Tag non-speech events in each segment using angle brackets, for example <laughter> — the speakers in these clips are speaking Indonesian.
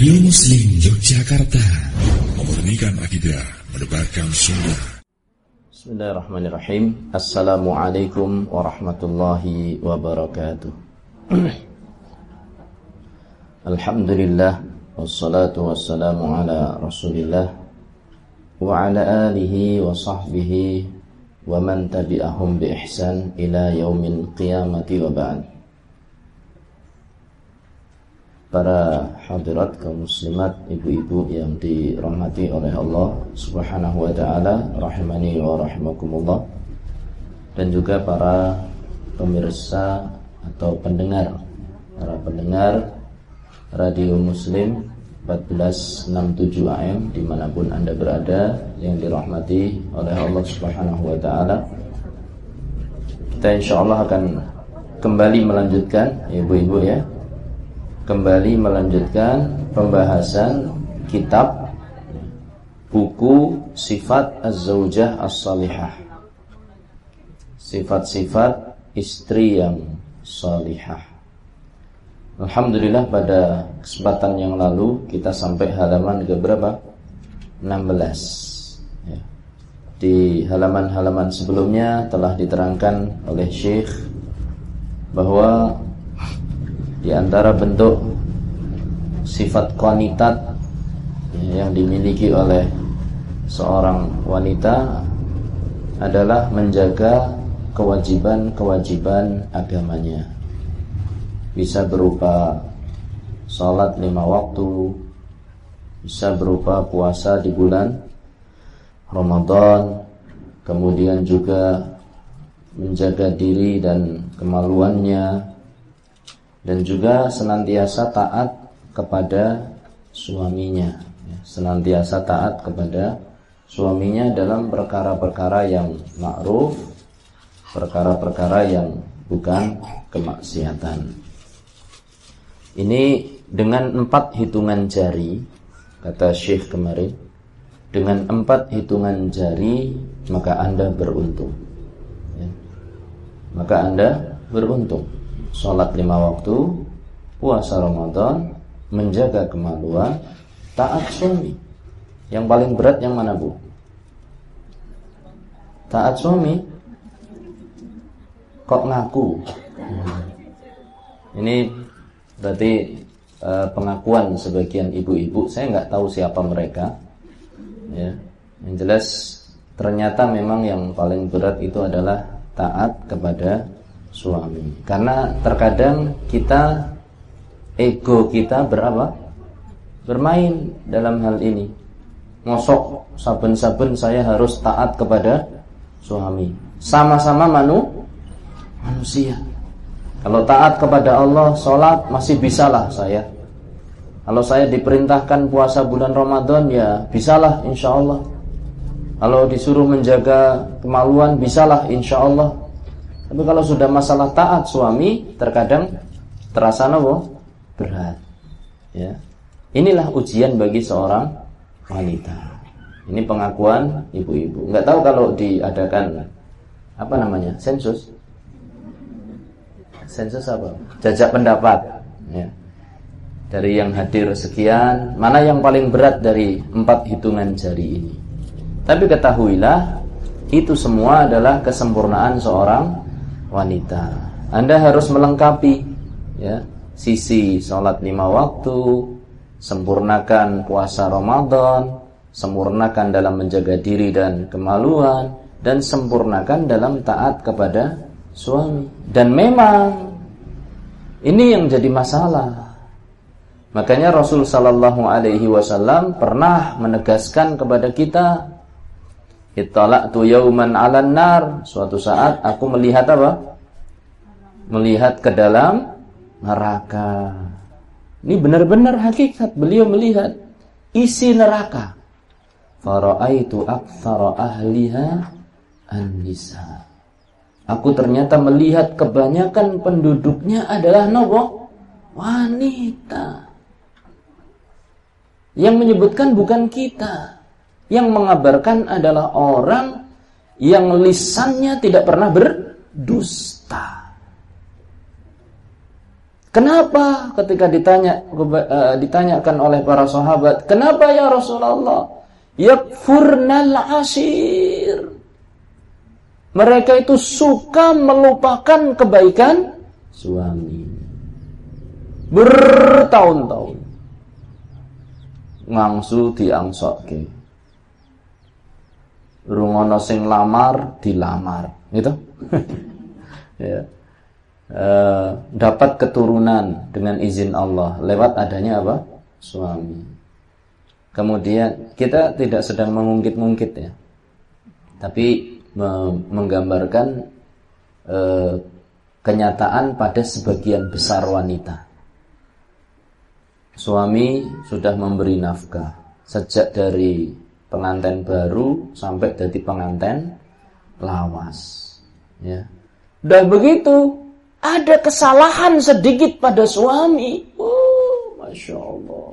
Radio Muslim Yogyakarta. Memurnikan akidah Mendebarkan sunnah. Bismillahirrahmanirrahim. Assalamualaikum warahmatullahi wabarakatuh. <clears throat> Alhamdulillah Wassalatu wassalamu ala rasulillah Wa ala alihi wa sahbihi Wa man tabi'ahum bi ihsan Ila yaumin qiyamati wa ba'd para hadirat kaum muslimat, ibu-ibu yang dirahmati oleh Allah Subhanahu wa taala, rahimani wa rahimakumullah. Dan juga para pemirsa atau pendengar, para pendengar Radio Muslim 1467 AM di mana pun anda berada yang dirahmati oleh Allah Subhanahu wa taala. Kita insya Allah akan kembali melanjutkan ibu-ibu ya kembali melanjutkan pembahasan kitab buku sifat az-zaujah as-salihah. Sifat-sifat istri yang salihah. Alhamdulillah pada kesempatan yang lalu kita sampai halaman ke berapa? 16. Ya. Di halaman-halaman sebelumnya telah diterangkan oleh Syekh bahwa di antara bentuk sifat kuantitat yang dimiliki oleh seorang wanita adalah menjaga kewajiban-kewajiban agamanya. Bisa berupa sholat lima waktu, bisa berupa puasa di bulan Ramadan, kemudian juga menjaga diri dan kemaluannya, dan juga senantiasa taat kepada suaminya. Ya, senantiasa taat kepada suaminya dalam perkara-perkara yang ma'ruf perkara-perkara yang bukan kemaksiatan. Ini dengan empat hitungan jari kata Syekh kemarin dengan empat hitungan jari maka anda beruntung. Ya. maka anda beruntung sholat lima waktu, puasa Ramadan, menjaga kemaluan, taat suami. Yang paling berat yang mana bu? Taat suami. Kok ngaku? Ini berarti uh, pengakuan sebagian ibu-ibu. Saya nggak tahu siapa mereka. Ya, yang jelas ternyata memang yang paling berat itu adalah taat kepada suami. Karena terkadang kita ego kita berapa? Bermain dalam hal ini. Ngosok saben-saben saya harus taat kepada suami. Sama-sama manu manusia. Kalau taat kepada Allah, sholat masih bisalah saya. Kalau saya diperintahkan puasa bulan Ramadan ya bisalah insya Allah. Kalau disuruh menjaga kemaluan bisalah insya Allah. Tapi kalau sudah masalah taat suami, terkadang terasa nopo berat. Ya. Inilah ujian bagi seorang wanita. Ini pengakuan ibu-ibu. Enggak tahu kalau diadakan apa namanya? sensus. Sensus apa? Jajak pendapat, ya. Dari yang hadir sekian, mana yang paling berat dari empat hitungan jari ini? Tapi ketahuilah, itu semua adalah kesempurnaan seorang wanita. Anda harus melengkapi ya, sisi sholat lima waktu, sempurnakan puasa Ramadan, sempurnakan dalam menjaga diri dan kemaluan, dan sempurnakan dalam taat kepada suami. Dan memang ini yang jadi masalah. Makanya Rasul Sallallahu Alaihi Wasallam pernah menegaskan kepada kita Ittala'tu yauman 'alan nar. Suatu saat aku melihat apa? Melihat ke dalam neraka. Ini benar-benar hakikat. Beliau melihat isi neraka. Fara'aitu aktsara ahliha an-nisa. Aku ternyata melihat kebanyakan penduduknya adalah nopo wanita. Yang menyebutkan bukan kita. Yang mengabarkan adalah orang yang lisannya tidak pernah berdusta. Kenapa ketika ditanya uh, ditanyakan oleh para sahabat, kenapa ya Rasulullah? Yakfurnal asir. Mereka itu suka melupakan kebaikan suami. Bertahun-tahun. Ngangsu diangsokke. Rungono sing lamar dilamar, gitu. <laughs> ya uh, dapat keturunan dengan izin Allah lewat adanya apa? suami. Kemudian kita tidak sedang mengungkit-ungkit ya. Tapi me menggambarkan uh, kenyataan pada sebagian besar wanita. Suami sudah memberi nafkah sejak dari pengantin baru sampai dari pengantin lawas. Ya. Dan begitu ada kesalahan sedikit pada suami. Oh, Masya Allah.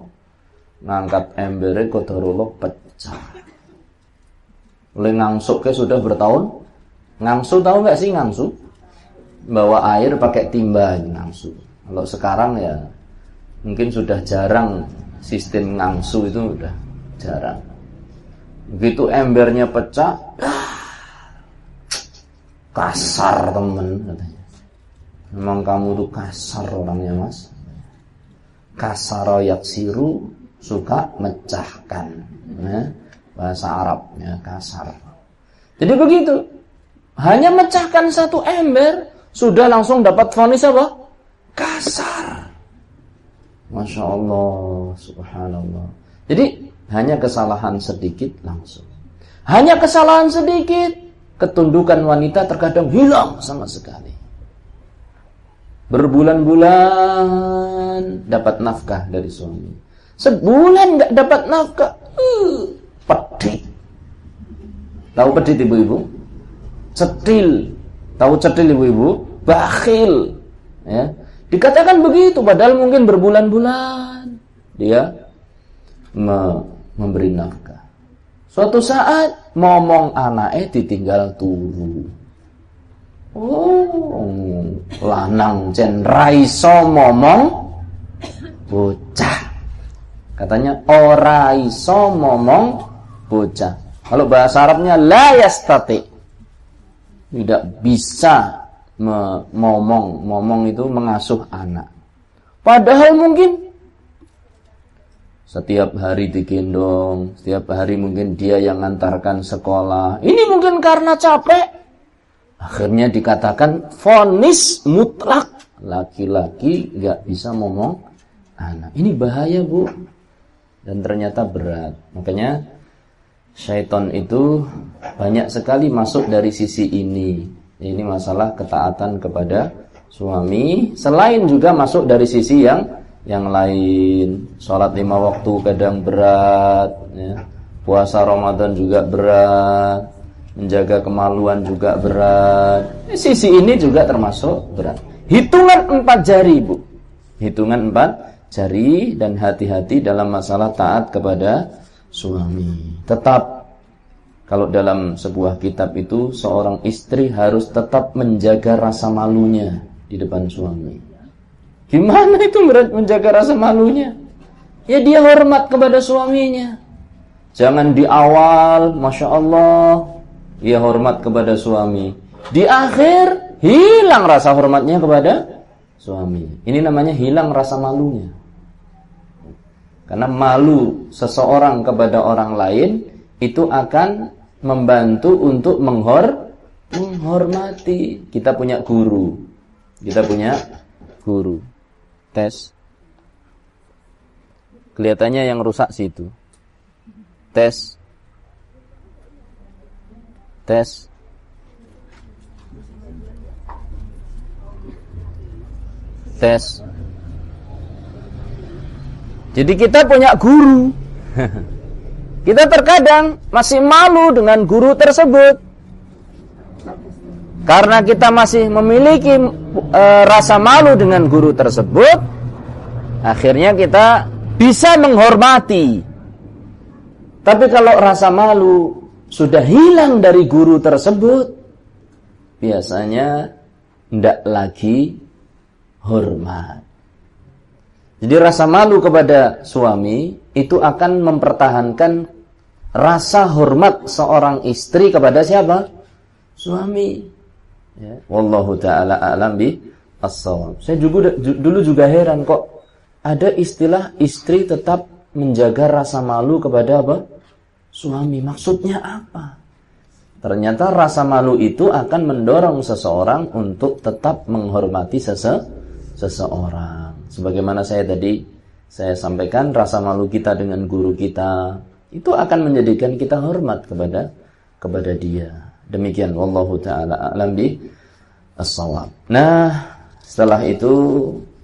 Ngangkat embere kotorullah pecah. Oleh ngangsuk ke sudah bertahun. Ngangsu tahu nggak sih ngangsu? Bawa air pakai timba ngangsu. Kalau sekarang ya mungkin sudah jarang sistem ngangsu itu udah jarang. Begitu embernya pecah, kasar temen katanya. Memang kamu tuh kasar orangnya mas Kasar siru Suka mecahkan ya. Bahasa Arabnya kasar Jadi begitu Hanya mecahkan satu ember Sudah langsung dapat vonis apa? Kasar Masya Allah Subhanallah Jadi hanya kesalahan sedikit langsung Hanya kesalahan sedikit Ketundukan wanita terkadang hilang sama sekali Berbulan-bulan dapat nafkah dari suami. Sebulan nggak dapat nafkah, uh, pedih. Tahu pedih ibu-ibu? Cetil. Tahu cetil ibu-ibu? Bakhil. Ya. Dikatakan begitu padahal mungkin berbulan-bulan dia me memberi nafkah. Suatu saat ngomong anaknya ditinggal turu. Oh, lanang jen raiso momong bocah. Katanya ora iso momong bocah. Kalau bahasa Arabnya la yastati. Tidak bisa ngomong, ngomong itu mengasuh anak. Padahal mungkin setiap hari digendong, setiap hari mungkin dia yang ngantarkan sekolah. Ini mungkin karena capek, Akhirnya dikatakan fonis mutlak laki-laki nggak bisa ngomong anak. Ini bahaya bu dan ternyata berat. Makanya syaitan itu banyak sekali masuk dari sisi ini. Ini masalah ketaatan kepada suami. Selain juga masuk dari sisi yang yang lain. Sholat lima waktu kadang berat. Ya. Puasa Ramadan juga berat menjaga kemaluan juga berat. Sisi ini juga termasuk berat. Hitungan empat jari, Bu. Hitungan empat jari dan hati-hati dalam masalah taat kepada suami. Tetap kalau dalam sebuah kitab itu seorang istri harus tetap menjaga rasa malunya di depan suami. Gimana itu menjaga rasa malunya? Ya dia hormat kepada suaminya. Jangan di awal, masya Allah, ia hormat kepada suami. Di akhir hilang rasa hormatnya kepada suami. Ini namanya hilang rasa malunya. Karena malu seseorang kepada orang lain itu akan membantu untuk menghor menghormati. Kita punya guru. Kita punya guru. Tes. Kelihatannya yang rusak situ. Tes. Tes. Tes. Jadi kita punya guru. <laughs> kita terkadang masih malu dengan guru tersebut. Karena kita masih memiliki e, rasa malu dengan guru tersebut, akhirnya kita bisa menghormati. Tapi kalau rasa malu sudah hilang dari guru tersebut, biasanya tidak lagi hormat. Jadi rasa malu kepada suami itu akan mempertahankan rasa hormat seorang istri kepada siapa? Suami. Ya. Wallahu taala a'lam bi as Saya juga dulu juga heran kok ada istilah istri tetap menjaga rasa malu kepada apa? Suami. Maksudnya apa? Ternyata rasa malu itu akan mendorong seseorang untuk tetap menghormati sese seseorang sebagaimana saya tadi saya sampaikan rasa malu kita dengan guru kita itu akan menjadikan kita hormat kepada kepada dia. Demikian wallahu taala alam bi as Nah, setelah itu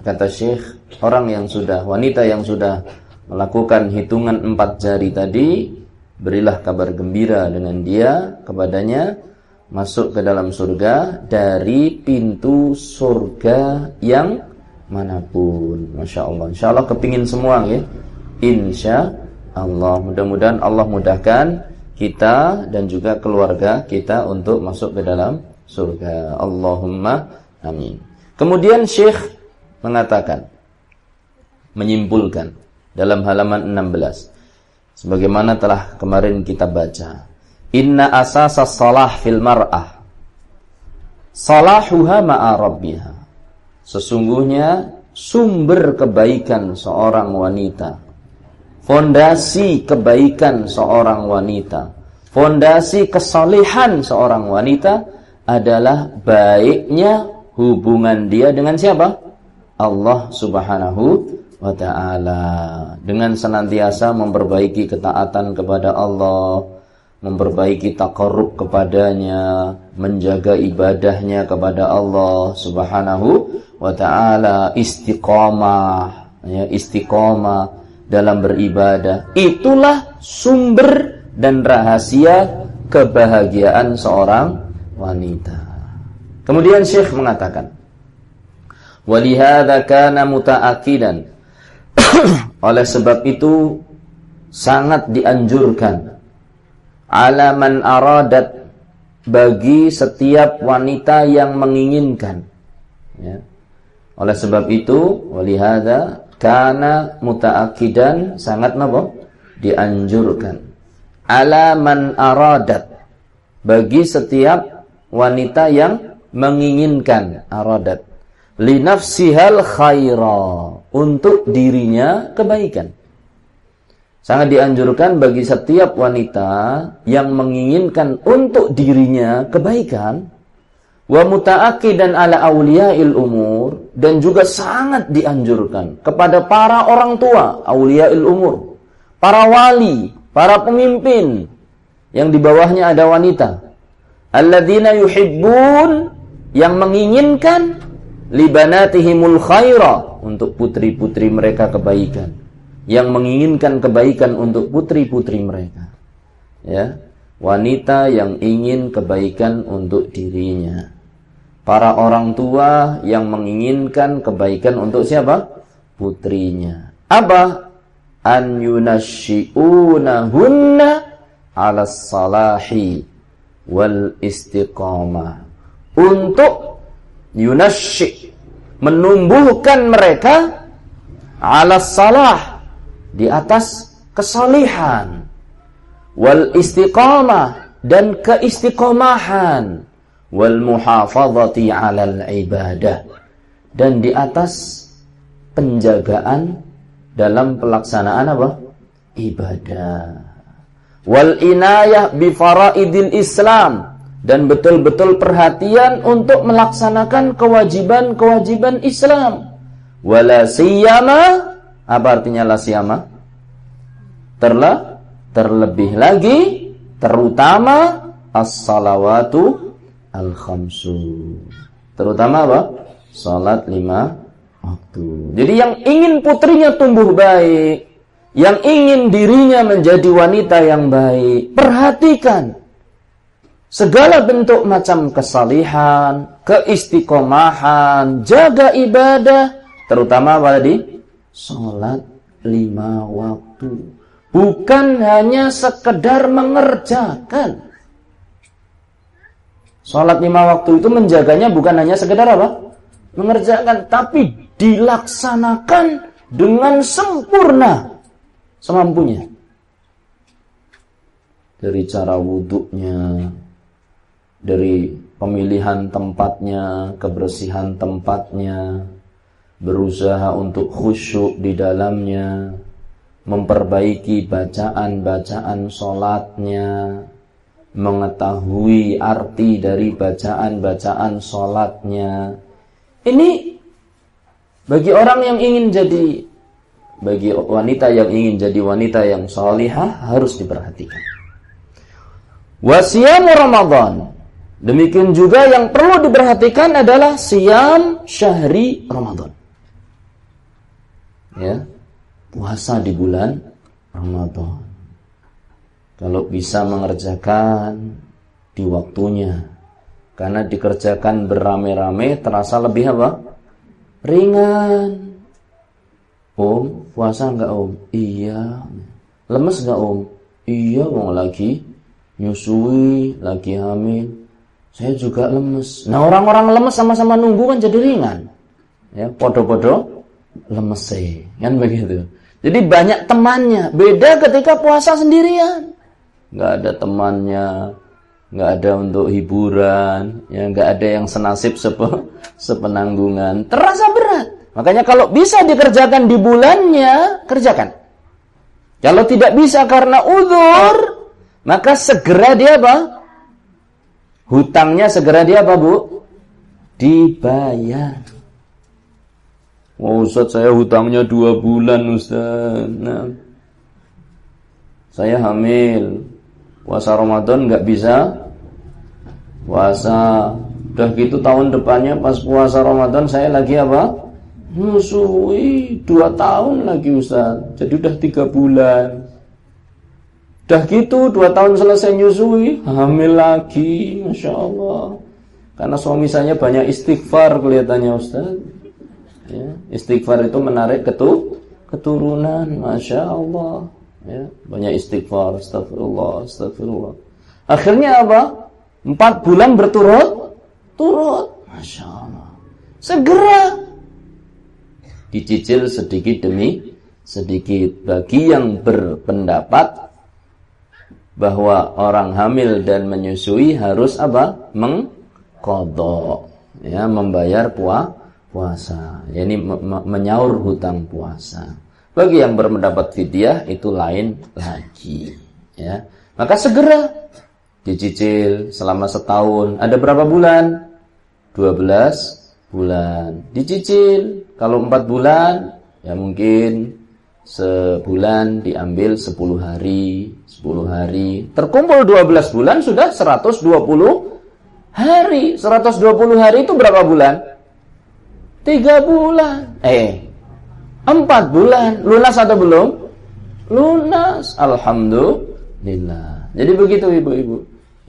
kata Syekh, orang yang sudah wanita yang sudah melakukan hitungan empat jari tadi, berilah kabar gembira dengan dia kepadanya masuk ke dalam surga dari pintu surga yang mana pun. Masya Allah. Insya Allah kepingin semua ya. Insya Allah. Mudah-mudahan Allah mudahkan kita dan juga keluarga kita untuk masuk ke dalam surga. Allahumma amin. Kemudian Syekh mengatakan, menyimpulkan dalam halaman 16. Sebagaimana telah kemarin kita baca. Inna asasa salah fil mar'ah. Salahuha ma'a rabbiha Sesungguhnya sumber kebaikan seorang wanita, fondasi kebaikan seorang wanita, fondasi kesalehan seorang wanita adalah baiknya hubungan dia dengan siapa? Allah Subhanahu wa taala. Dengan senantiasa memperbaiki ketaatan kepada Allah, memperbaiki takarrub kepadanya, menjaga ibadahnya kepada Allah Subhanahu wa taala istiqomah ya istiqomah dalam beribadah. Itulah sumber dan rahasia kebahagiaan seorang wanita. Kemudian Syekh mengatakan walihada kana mutaakidan <coughs> oleh sebab itu sangat dianjurkan alaman aradat bagi setiap wanita yang menginginkan. Ya. Oleh sebab itu, walihada kana mutaakidan sangat napa? Dianjurkan. Ala man aradat bagi setiap wanita yang menginginkan aradat li nafsihal khaira untuk dirinya kebaikan. Sangat dianjurkan bagi setiap wanita yang menginginkan untuk dirinya kebaikan wa muta'akidan ala awliya'il umur. Dan juga sangat dianjurkan kepada para orang tua awliya'il umur. Para wali para pemimpin. Yang di bawahnya ada wanita. Alladzina yuhibbun yang menginginkan libanatihimul khaira untuk putri-putri mereka kebaikan. Yang menginginkan kebaikan untuk putri-putri mereka. Ya wanita yang ingin kebaikan untuk dirinya para orang tua yang menginginkan kebaikan untuk siapa? Putrinya. Apa? An yunashi'unahunna ala salahi wal istiqamah. Untuk yunashi menumbuhkan mereka ala salah di atas kesalihan wal istiqamah dan keistiqomahan wal muhafazati 'alal ibadah dan di atas penjagaan dalam pelaksanaan apa? ibadah. Wal inayah bi faraidil Islam dan betul-betul perhatian untuk melaksanakan kewajiban-kewajiban Islam. Wala siyama apa artinya la siyama? Terla terlebih lagi terutama as-salawatu al-khamsu. Terutama apa? Salat lima waktu. Jadi yang ingin putrinya tumbuh baik, yang ingin dirinya menjadi wanita yang baik, perhatikan segala bentuk macam kesalihan, keistiqomahan, jaga ibadah, terutama apa tadi? Salat lima waktu. Bukan hanya sekedar mengerjakan, Sholat lima waktu itu menjaganya bukan hanya sekedar apa? Mengerjakan, tapi dilaksanakan dengan sempurna semampunya. Dari cara wuduknya, dari pemilihan tempatnya, kebersihan tempatnya, berusaha untuk khusyuk di dalamnya, memperbaiki bacaan-bacaan solatnya, mengetahui arti dari bacaan-bacaan solatnya. Ini bagi orang yang ingin jadi, bagi wanita yang ingin jadi wanita yang solihah harus diperhatikan. Wasiam Ramadan. Demikian juga yang perlu diperhatikan adalah siam syahri Ramadan. Ya, puasa di bulan Ramadan. Kalau bisa mengerjakan di waktunya. Karena dikerjakan beramai-ramai terasa lebih apa? Ringan. Om, puasa enggak om? Iya. Lemes enggak om? Iya, mau lagi nyusui, lagi hamil. Saya juga lemes. Nah orang-orang lemes sama-sama nunggu kan jadi ringan. Ya, podo-podo lemes kan begitu. Jadi banyak temannya. Beda ketika puasa sendirian. Nggak ada temannya, nggak ada untuk hiburan, ya nggak ada yang senasib sepe, sepenanggungan. Terasa berat. Makanya kalau bisa dikerjakan di bulannya, kerjakan. Kalau tidak bisa karena uzur, maka segera dia apa? Hutangnya segera dia apa, Bu? Dibayar. Oh Ustaz saya hutangnya dua bulan Ustaz nah, Saya hamil Puasa Ramadan nggak bisa Puasa. Udah gitu tahun depannya pas puasa Ramadan saya lagi apa? Nyusui dua tahun lagi Ustaz. Jadi udah tiga bulan. Udah gitu dua tahun selesai nyusui Hamil lagi Masya Allah. Karena suami saya banyak istighfar kelihatannya Ustaz. Ya, istighfar itu menarik ketu keturunan, masya Allah. Ya, banyak istighfar, astagfirullah, astagfirullah. Akhirnya apa? Empat bulan berturut, turut, masya Allah. Segera dicicil sedikit demi sedikit bagi yang berpendapat bahwa orang hamil dan menyusui harus apa? Mengkodok, ya, membayar puasa puasa. Yani menyaur hutang puasa. Bagi yang berpendapat fidyah itu lain lagi, ya. Maka segera dicicil selama setahun. Ada berapa bulan? 12 bulan. Dicicil kalau 4 bulan ya mungkin sebulan diambil 10 hari, 10 hari. Terkumpul 12 bulan sudah 120 hari. 120 hari itu berapa bulan? Tiga bulan. Eh, empat bulan. Lunas atau belum? Lunas. Alhamdulillah. Jadi begitu ibu-ibu.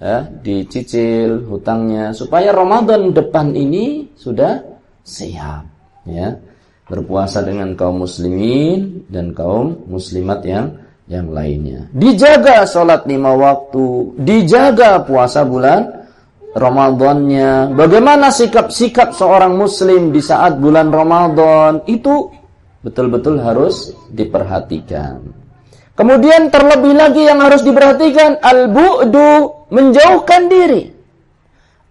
Ya, dicicil hutangnya supaya Ramadan depan ini sudah siap. Ya, berpuasa dengan kaum muslimin dan kaum muslimat yang yang lainnya. Dijaga sholat lima waktu, dijaga puasa bulan Ramadannya, bagaimana sikap-sikap seorang muslim di saat bulan Ramadan itu betul-betul harus diperhatikan. Kemudian terlebih lagi yang harus diperhatikan al-bu'du menjauhkan diri.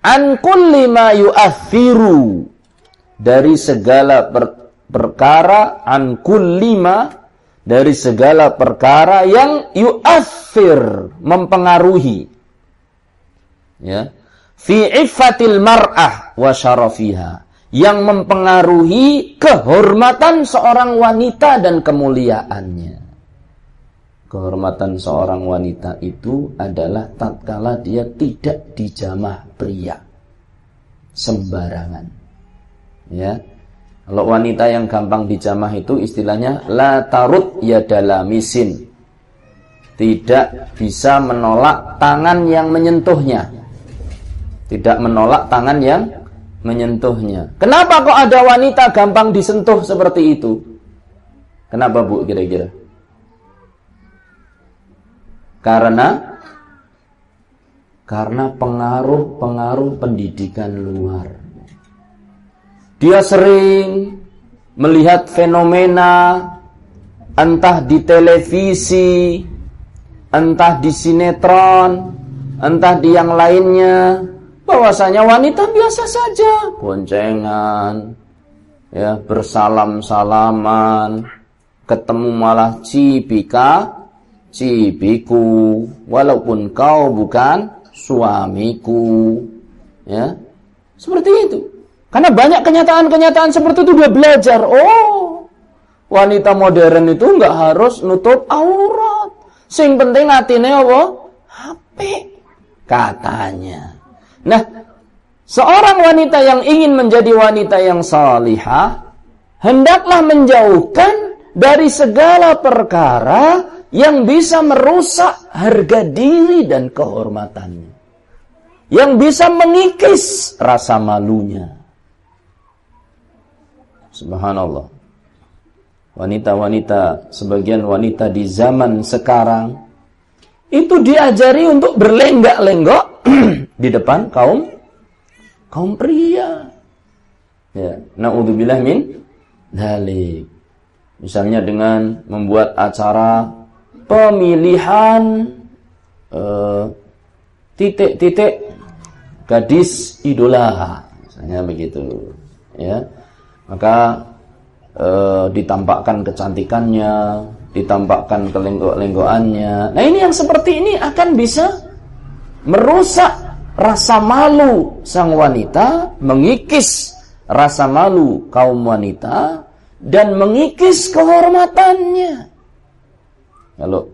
An kulli ma yu'athiru. Dari segala per perkara an kulli ma dari segala perkara yang yu'athir mempengaruhi. Ya. Fi iffatil mar'ah wa syarafiha yang mempengaruhi kehormatan seorang wanita dan kemuliaannya. Kehormatan seorang wanita itu adalah tatkala dia tidak dijamah pria sembarangan. Ya. Kalau wanita yang gampang dijamah itu istilahnya la tarut ya dalamisin. Tidak bisa menolak tangan yang menyentuhnya tidak menolak tangan yang menyentuhnya. Kenapa kok ada wanita gampang disentuh seperti itu? Kenapa Bu kira-kira? Karena karena pengaruh-pengaruh pendidikan luar. Dia sering melihat fenomena entah di televisi, entah di sinetron, entah di yang lainnya, bahwasanya wanita biasa saja, boncengan, ya bersalam-salaman, ketemu malah cipika, cipiku, walaupun kau bukan suamiku, ya seperti itu. Karena banyak kenyataan-kenyataan seperti itu dia belajar. Oh, wanita modern itu nggak harus nutup aurat. Sing penting hatinya apa? HP katanya. Nah, seorang wanita yang ingin menjadi wanita yang salihah hendaklah menjauhkan dari segala perkara yang bisa merusak harga diri dan kehormatannya. Yang bisa mengikis rasa malunya. Subhanallah. Wanita-wanita, sebagian wanita di zaman sekarang itu diajari untuk berlenggak-lenggok <clears throat> di depan kaum kaum pria. Ya, naudzubillah min dalik. Misalnya dengan membuat acara pemilihan eh, titik-titik uh, gadis idola, misalnya begitu, ya maka e, ditampakkan kecantikannya, ditampakkan kelenggok-lenggokannya. Nah ini yang seperti ini akan bisa merusak rasa malu sang wanita, mengikis rasa malu kaum wanita, dan mengikis kehormatannya. Kalau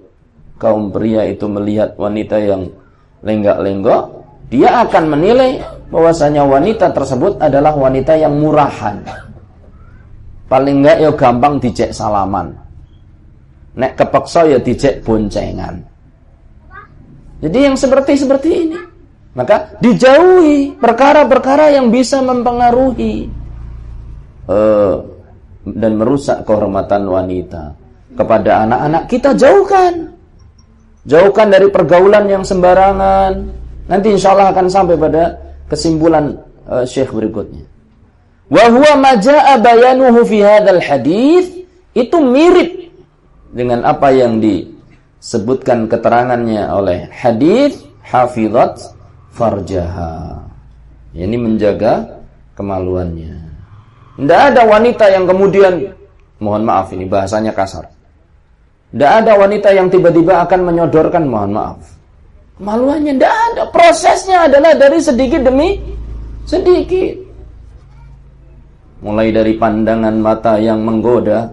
kaum pria itu melihat wanita yang lenggak-lenggok, dia akan menilai bahwasanya wanita tersebut adalah wanita yang murahan. Paling enggak ya gampang dicek salaman. Nek kepeksa ya dicek boncengan. Jadi yang seperti seperti ini. Maka dijauhi perkara-perkara yang bisa mempengaruhi uh, dan merusak kehormatan wanita. Kepada anak-anak kita jauhkan. Jauhkan dari pergaulan yang sembarangan. Nanti insya Allah akan sampai pada kesimpulan uh, Syekh berikutnya. Wa huwa majaa bayanuhu fi hadzal hadis itu mirip dengan apa yang disebutkan keterangannya oleh hadis hafizat farjaha. Ini menjaga kemaluannya. Tidak ada wanita yang kemudian mohon maaf ini bahasanya kasar. Tidak ada wanita yang tiba-tiba akan menyodorkan mohon maaf. Kemaluannya tidak ada. Prosesnya adalah dari sedikit demi sedikit mulai dari pandangan mata yang menggoda,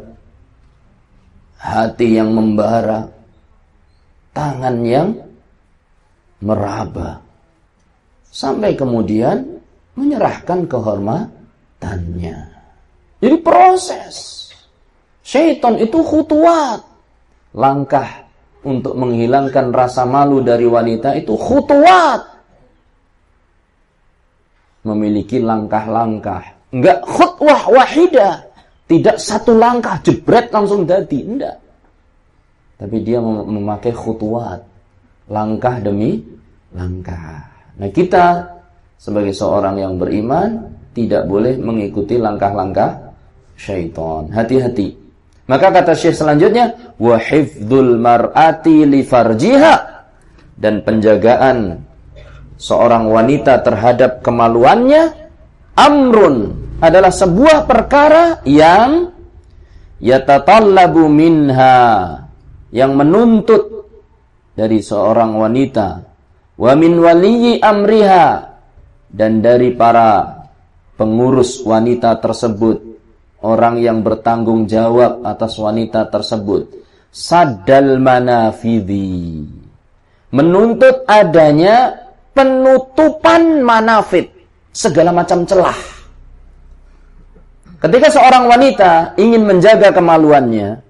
hati yang membara, tangan yang meraba, sampai kemudian menyerahkan kehormatannya. Jadi proses. Syaitan itu khutuat. Langkah untuk menghilangkan rasa malu dari wanita itu khutuat. Memiliki langkah-langkah Enggak khutwah wahidah. Tidak satu langkah jebret langsung jadi. Enggak. Tapi dia memakai khutwat. Langkah demi langkah. Nah kita sebagai seorang yang beriman tidak boleh mengikuti langkah-langkah syaitan. Hati-hati. Maka kata Syekh selanjutnya, wa mar'ati li farjiha dan penjagaan seorang wanita terhadap kemaluannya amrun adalah sebuah perkara yang yatatallabu minha yang menuntut dari seorang wanita wa min waliyi amriha. Dan dari para pengurus wanita tersebut orang yang bertanggung jawab atas wanita tersebut sadal manafidi menuntut adanya penutupan manafid segala macam celah. Ketika seorang wanita ingin menjaga kemaluannya,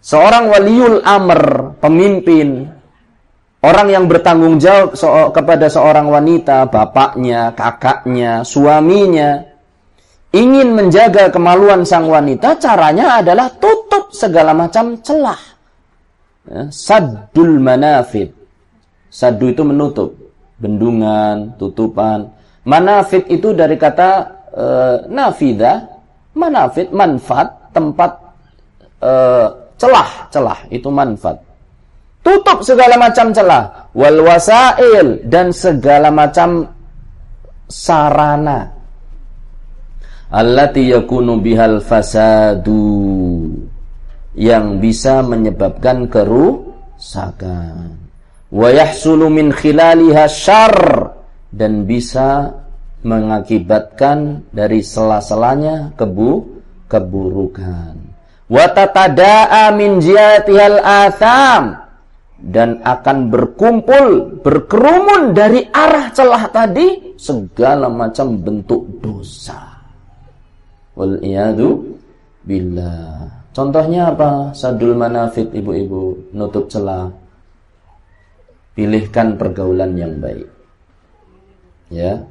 seorang waliul amr, pemimpin, orang yang bertanggung jawab so kepada seorang wanita, bapaknya, kakaknya, suaminya, ingin menjaga kemaluan sang wanita, caranya adalah tutup segala macam celah. Ya, saddul manafid. Saddu itu menutup. Bendungan, tutupan. Manafid itu dari kata e, nafidah, manafit manfaat tempat celah-celah uh, itu manfaat. Tutup segala macam celah. Wal wasail dan segala macam sarana. Allati yakunu bihal fasadu. Yang bisa menyebabkan kerusakan. Wa yahsulu min khilaliha syarr. Dan bisa mengakibatkan dari sela-selanya kebu keburukan. Wa tatada'a min jiyatihal atham dan akan berkumpul berkerumun dari arah celah tadi segala macam bentuk dosa. Wal iyadu billah. Contohnya apa? Sadul manafit ibu-ibu nutup celah. Pilihkan pergaulan yang baik. Ya.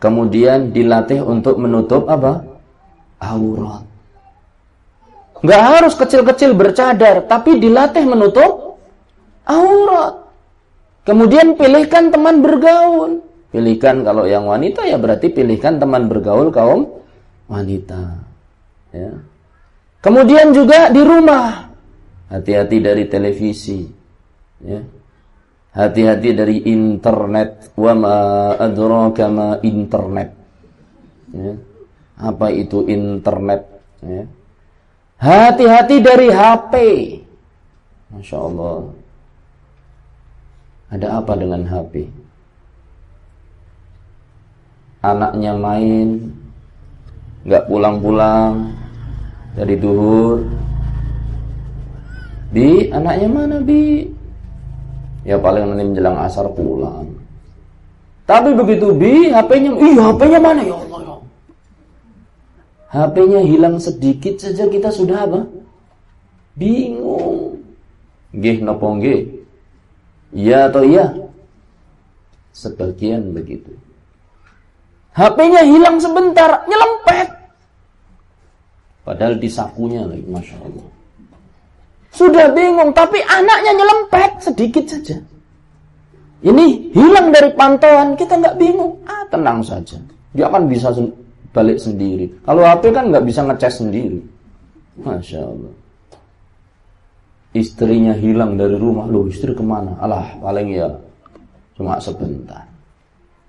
Kemudian dilatih untuk menutup apa? Aurat. Nggak harus kecil-kecil bercadar tapi dilatih menutup aurat. Kemudian pilihkan teman bergaul. Pilihkan kalau yang wanita ya berarti pilihkan teman bergaul kaum wanita. Ya. Kemudian juga di rumah. Hati-hati dari televisi. Ya. Hati-hati dari internet. Wa ma adraka ma internet. Ya. Apa itu internet? Ya. Hati-hati dari HP. Masya Allah. Ada apa dengan HP? Anaknya main, nggak pulang-pulang dari duhur. Bi, anaknya mana Bi? Ya paling nanti menjelang asar pulang. Tapi begitu Bi, HP-nya, iya HP-nya mana ya Allah ya. HP-nya hilang sedikit saja kita sudah apa? Bingung. Gih nopo nggih? Iya atau iya? Sebagian begitu. HP-nya hilang sebentar, nyelempet. Padahal di sakunya lagi, Masya Allah. Sudah bingung, tapi anaknya nyelempet sedikit saja. Ini hilang dari pantauan, kita nggak bingung. Ah, tenang saja. Dia akan bisa balik sendiri. Kalau HP kan nggak bisa ngecas sendiri. Masya Allah istrinya hilang dari rumah. Loh istri ke mana? Alah paling ya cuma sebentar.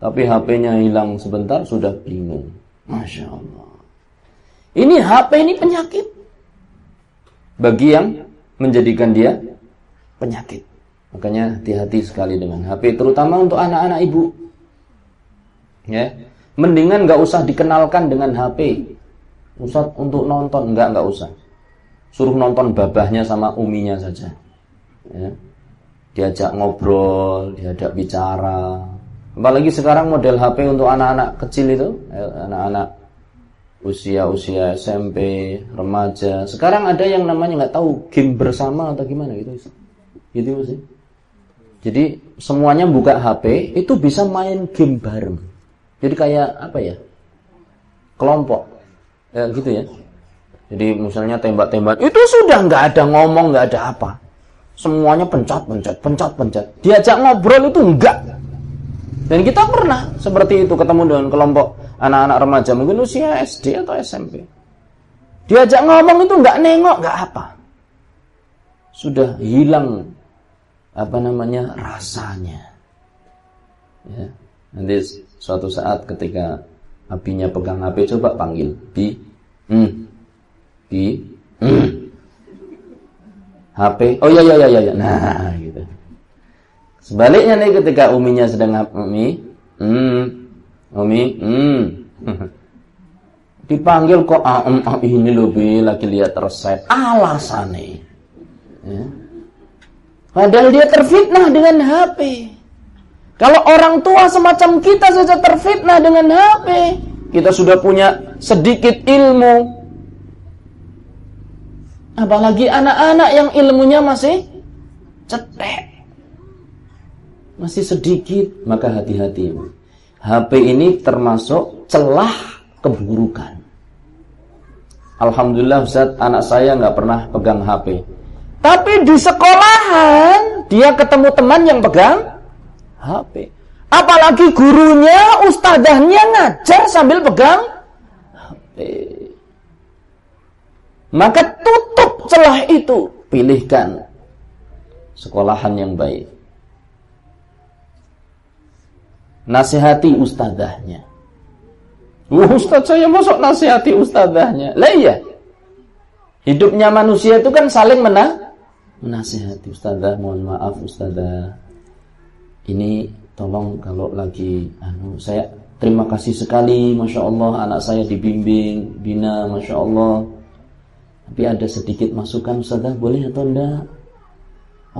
Tapi HP-nya hilang sebentar sudah bingung. Masya Allah. Ini HP ini penyakit. Bagi yang menjadikan dia penyakit. Makanya hati-hati sekali dengan HP terutama untuk anak-anak ibu. Ya. Mendingan nggak usah dikenalkan dengan HP Ustaz untuk nonton? Nggak nggak usah suruh nonton babahnya sama uminya saja. Ya. diajak ngobrol diajak bicara. Apalagi sekarang model HP untuk anak-anak kecil itu ya, anak-anak usia-usia SMP remaja. Sekarang ada yang namanya nggak tahu game bersama atau gimana gitu gitu sih jadi semuanya buka HP itu bisa main game bareng. Jadi kayak apa ya kelompok. Ya gitu ya jadi misalnya tembak-tembak itu sudah nggak ada ngomong, nggak ada apa. Semuanya pencet, pencet, pencet, pencet. Diajak ngobrol itu enggak. Dan kita pernah seperti itu ketemu dengan kelompok anak-anak remaja mungkin usia SD atau SMP. Diajak ngomong itu nggak nengok, nggak apa. Sudah hilang apa namanya rasanya. Ya. Nanti suatu saat ketika apinya pegang HP coba panggil di hmm, di. HP. Oh iya iya iya iya. Nah, gitu. Sebaliknya nih ketika uminya sedang umi, hmm, umi, hmm. <laughs> Dipanggil kok ah, um, ah, ini lebih lagi lihat resep. Alasannya. Ya. Padahal dia terfitnah dengan HP. Kalau orang tua semacam kita saja terfitnah dengan HP, kita sudah punya sedikit ilmu, Apalagi anak-anak yang ilmunya masih cetek. Masih sedikit, maka hati-hati. HP ini termasuk celah keburukan. Alhamdulillah Ustaz, anak saya nggak pernah pegang HP. Tapi di sekolahan dia ketemu teman yang pegang HP. Apalagi gurunya, ustazahnya ngajar sambil pegang HP. Maka tutup celah itu, pilihkan sekolahan yang baik. Nasihati ustadzahnya. Wah, ustadz saya masuk nasihati ustadzahnya. Lah iya. Hidupnya manusia itu kan saling mena menasihati ustadzah, mohon maaf ustadzah. Ini tolong kalau lagi anu saya terima kasih sekali Masya Allah anak saya dibimbing bina Masya Allah tapi ada sedikit masukan ustadzah boleh atau enggak?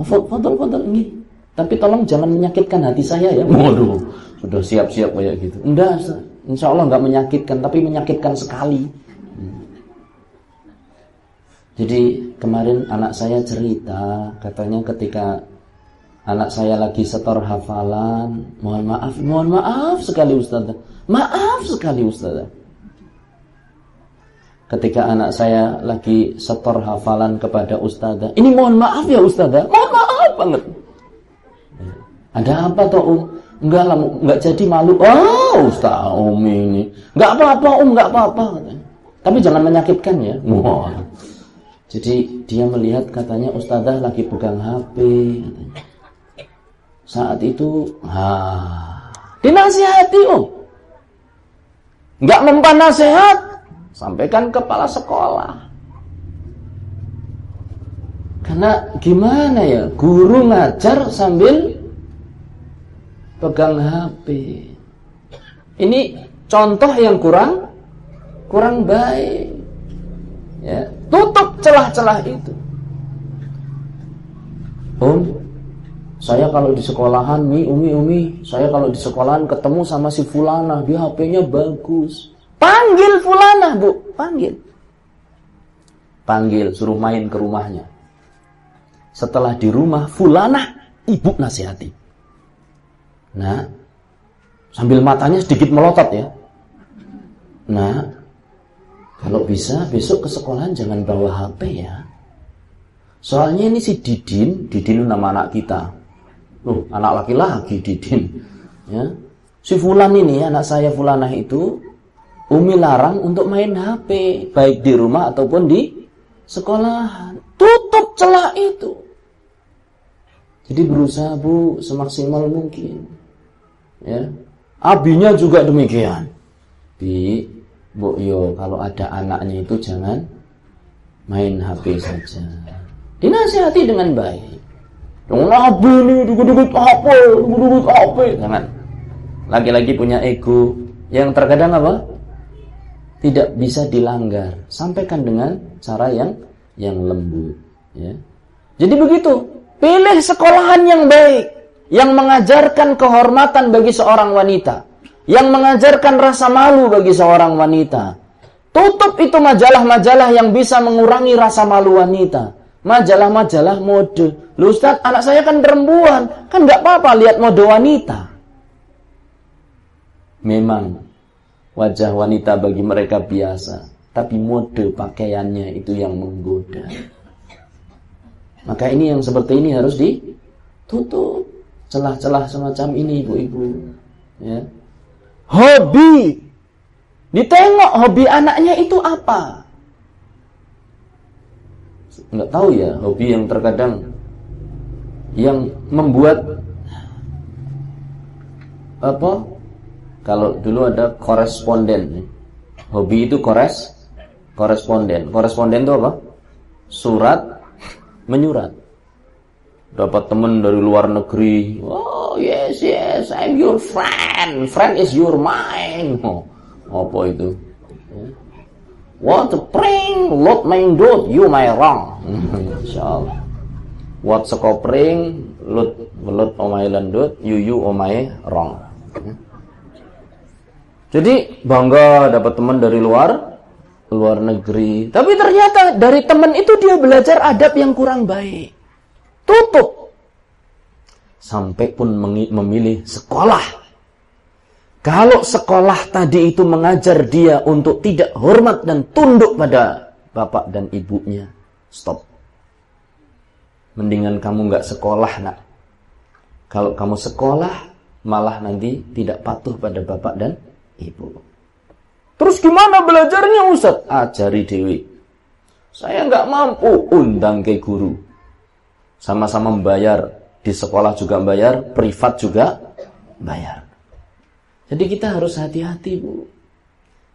Oh fadol fadol ini. Tapi tolong jangan menyakitkan hati saya ya. Waduh sudah siap-siap kayak gitu. Enggak Insya Allah enggak menyakitkan tapi menyakitkan sekali. Jadi kemarin anak saya cerita, katanya ketika anak saya lagi setor hafalan, mohon maaf, mohon maaf sekali Ustazah. Maaf sekali Ustazah. Ketika anak saya lagi setor hafalan kepada Ustazah, ini mohon maaf ya Ustazah, mohon maaf banget. Ada apa toh Um? Enggak lah, enggak jadi malu. Oh, Ustaz Um ini. Enggak apa-apa Um, enggak apa-apa. Tapi jangan menyakitkan ya. Wah. Jadi dia melihat katanya ustazah lagi pegang HP. Saat itu, ha, dinasihati om. Nggak mempan nasihat, sampaikan kepala sekolah. Karena gimana ya, guru ngajar sambil pegang HP. Ini contoh yang kurang kurang baik. Ya, tutup celah-celah itu. Om, saya kalau di sekolahan, Mi, Umi, Umi, saya kalau di sekolahan ketemu sama si Fulana, dia HP-nya bagus. Panggil Fulana, Bu, panggil. Panggil, suruh main ke rumahnya. Setelah di rumah, Fulana, ibu nasihati. Nah, sambil matanya sedikit melotot ya. Nah, kalau bisa besok ke sekolahan jangan bawa HP ya. Soalnya ini si Didin, Didin nama anak kita. Loh, anak laki-laki Didin. Ya. Si Fulan ini, anak saya Fulanah itu, Umi larang untuk main HP. Baik di rumah ataupun di sekolahan. Tutup celah itu. Jadi berusaha bu semaksimal mungkin. Ya. Abinya juga demikian. Bi, Bu yo kalau ada anaknya itu jangan main HP saja. Dinasihati dengan baik. Jangan Nabi ini dikit-dikit HP, dikit-dikit HP. Jangan. Lagi-lagi punya ego yang terkadang apa? Tidak bisa dilanggar. Sampaikan dengan cara yang yang lembut. Ya. Jadi begitu. Pilih sekolahan yang baik. Yang mengajarkan kehormatan bagi seorang wanita yang mengajarkan rasa malu bagi seorang wanita. Tutup itu majalah-majalah yang bisa mengurangi rasa malu wanita. Majalah-majalah mode. Lu Ustaz, anak saya kan perempuan. Kan nggak apa-apa lihat mode wanita. Memang wajah wanita bagi mereka biasa. Tapi mode pakaiannya itu yang menggoda. Maka ini yang seperti ini harus ditutup. Celah-celah semacam ini ibu-ibu. Ya hobi. Ditengok hobi anaknya itu apa? Enggak tahu ya, hobi yang terkadang yang membuat apa? Kalau dulu ada koresponden. Hobi itu kores koresponden. Koresponden itu apa? Surat menyurat dapat teman dari luar negeri. Oh yes yes, I'm your friend. Friend is your mind. Oh, apa itu? What a pring, lot main dot, you my wrong. <laughs> Insyaallah. What sekopring, lot lot omai landut, you you omai wrong. Jadi bangga dapat teman dari luar luar negeri. Tapi ternyata dari teman itu dia belajar adab yang kurang baik. Tutup. Sampai pun memilih sekolah. Kalau sekolah tadi itu mengajar dia untuk tidak hormat dan tunduk pada bapak dan ibunya, stop. Mendingan kamu nggak sekolah nak. Kalau kamu sekolah, malah nanti tidak patuh pada bapak dan ibu. Terus gimana belajarnya Ustaz? Ajari Dewi. Saya nggak mampu, undang ke guru. Sama-sama membayar, di sekolah juga membayar, privat juga bayar. Jadi kita harus hati-hati bu.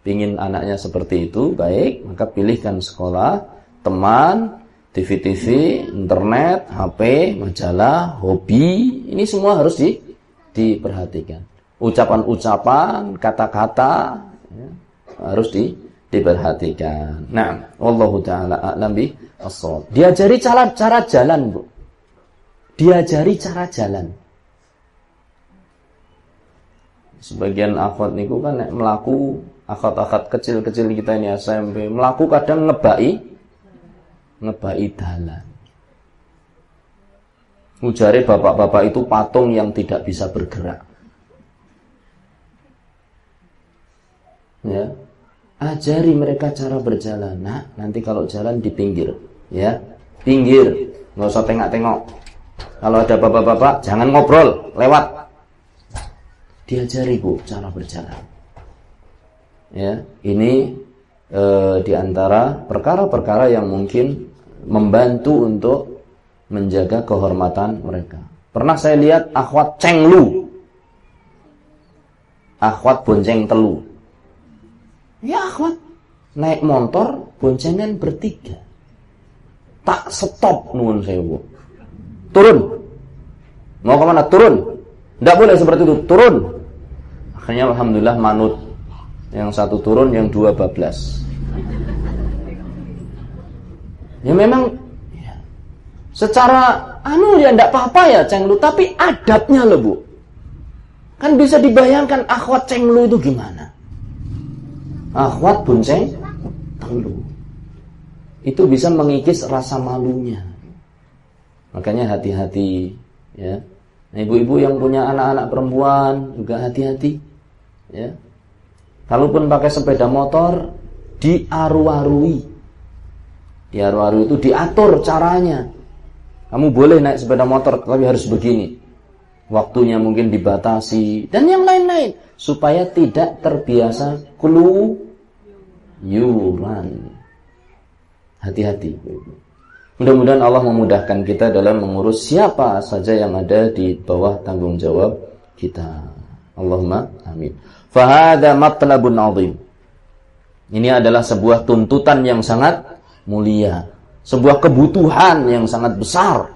Pingin anaknya seperti itu, baik, maka pilihkan sekolah, teman, TV-TV, internet, HP, majalah, hobi, ini semua harus di, diperhatikan. Ucapan-ucapan, kata-kata, ya, harus di, diperhatikan. Nah, wallahu taala a'lam bi Diajari cara cara jalan, Bu. Diajari cara jalan. Sebagian akhwat niku kan nek melaku akhwat-akhwat kecil-kecil kita ini SMP, melaku kadang ngebai ngebai dalan. Ujare bapak-bapak itu patung yang tidak bisa bergerak. Ya, ajari mereka cara berjalan. Nah, nanti kalau jalan di pinggir, ya, pinggir, nggak usah tengok-tengok. Kalau ada bapak-bapak, jangan ngobrol, lewat. Diajari bu cara berjalan. Ya, ini e, di antara perkara-perkara yang mungkin membantu untuk menjaga kehormatan mereka. Pernah saya lihat akhwat cenglu, akhwat bonceng telu. Ya akhwat, naik motor boncengan bertiga. Tak stop nuwun sewu. Turun. Mau ke mana? Turun. Tidak boleh seperti itu. Turun. Akhirnya Alhamdulillah manut. Yang satu turun, yang dua bablas. Ya memang ya, secara anu ya tidak apa-apa ya cenglu, tapi adabnya loh bu. Kan bisa dibayangkan akhwat cenglu itu gimana? Akhwat bonceng telu. Itu bisa mengikis rasa malunya. Makanya hati-hati ya. Nah, ibu-ibu yang punya anak-anak perempuan juga hati-hati ya. Kalaupun pakai sepeda motor diaru-arui. Diaru-arui itu diatur caranya. Kamu boleh naik sepeda motor tapi harus begini. Waktunya mungkin dibatasi dan yang lain-lain supaya tidak terbiasa kelu yuran. Hati-hati. Mudah-mudahan Allah memudahkan kita dalam mengurus siapa saja yang ada di bawah tanggung jawab kita. Allahumma amin. Fahada matlabun azim. Ini adalah sebuah tuntutan yang sangat mulia. Sebuah kebutuhan yang sangat besar.